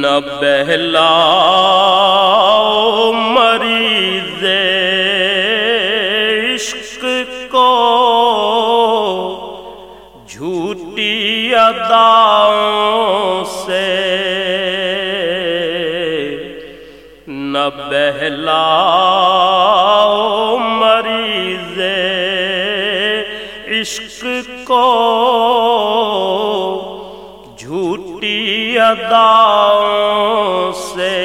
نہ بہلا مریض عشق کو جھوٹی اداؤں سے نہ بہلا مریض عشق کو جھوٹی اداؤں سے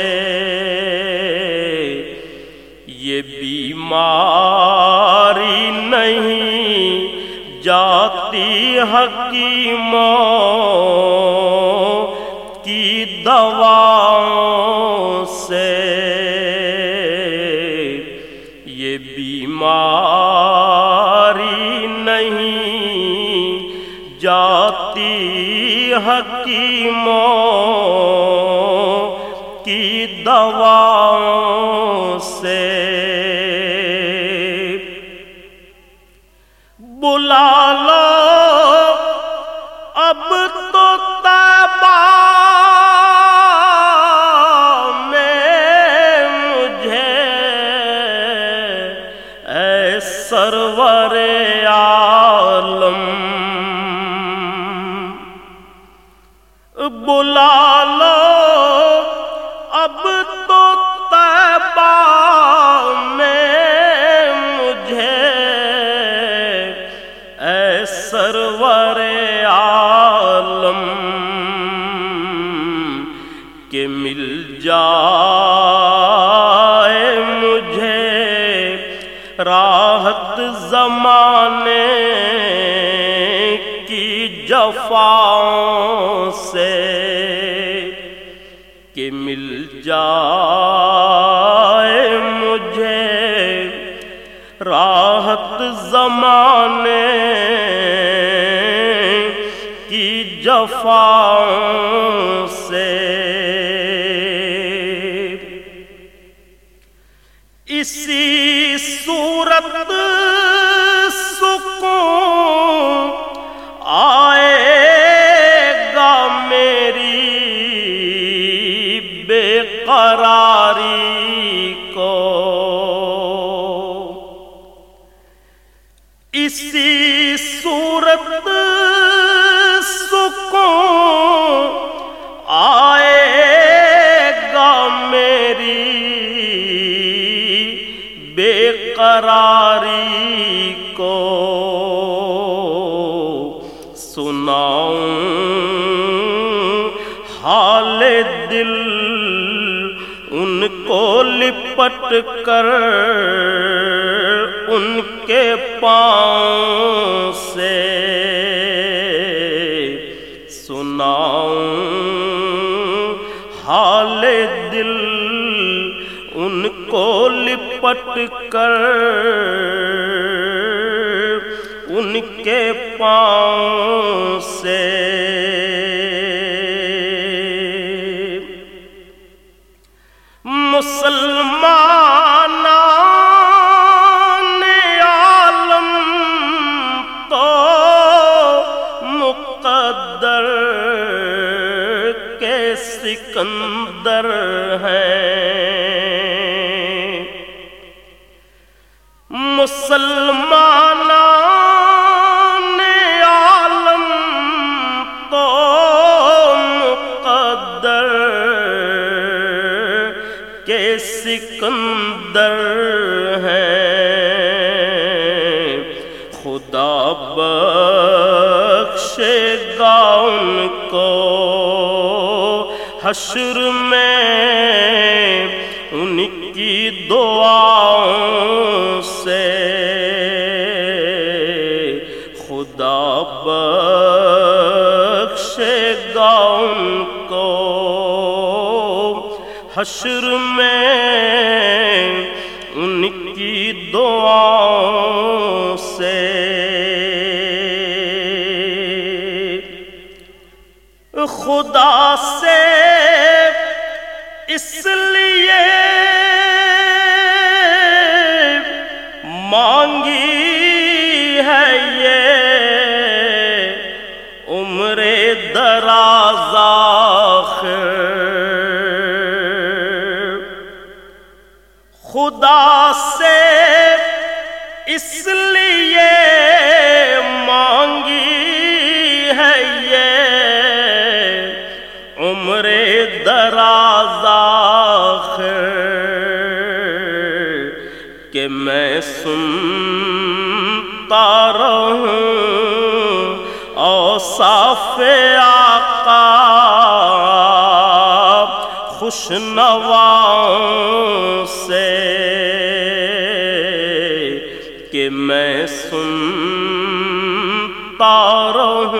یہ بیماری نہیں جاتی حکیموں کی دوا جاتی حکیموں کی دوا سے بلا لو اب تو میں مجھے اے سرور عالم کہ مل جائے مجھے راحت زمانے جفاؤں سے کہ مل جائے مجھے راحت زمانے کی جفاؤں اسی صورت سکون آئے گا میری بے قراری کو سناؤں حال دل ان کو لپٹ کر ان کے پاؤں لپٹ کر ان کے پاؤں سے مسلمان عالم تو مقدر کے سکندر ہیں خدا بخشے گا ان کو حشر میں، ان کی دعاؤں حشر میں ان کی دعاؤں سے۔ خدا سے خدا سے اس لیے مانگی ہے یہ عمر دراز کہ میں سنتا رہوں او صاف آقا خوش نواں سے میں سنتا رہوں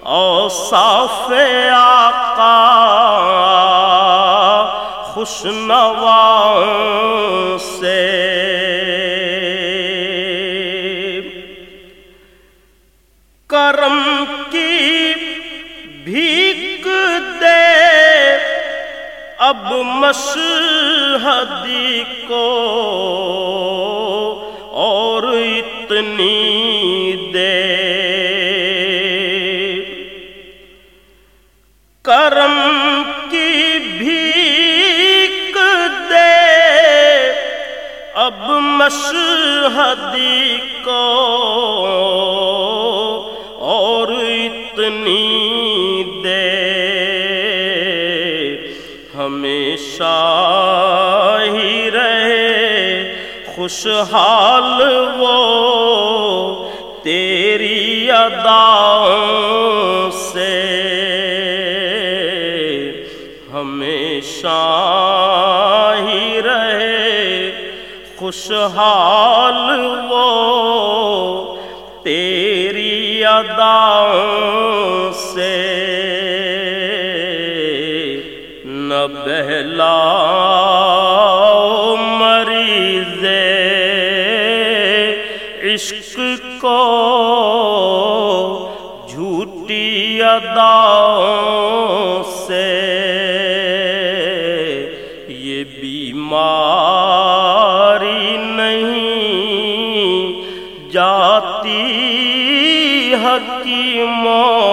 او صاف آقا خوشنوا سے۔ کرم کی بھیک دے اب مشہدی کو اتنی دے کرم کی بھیک دے۔ اب مشہدی کو اور اتنی دے ہمیشہ ہی رہے، خوشحال وہ ادا سے ہمیشہ ہی رہے، خوشحال وہ تیری ادا سے۔ نہ بہلا مریض عشق کو جھوٹی سے یہ بیماری نہیں جاتی حکیموں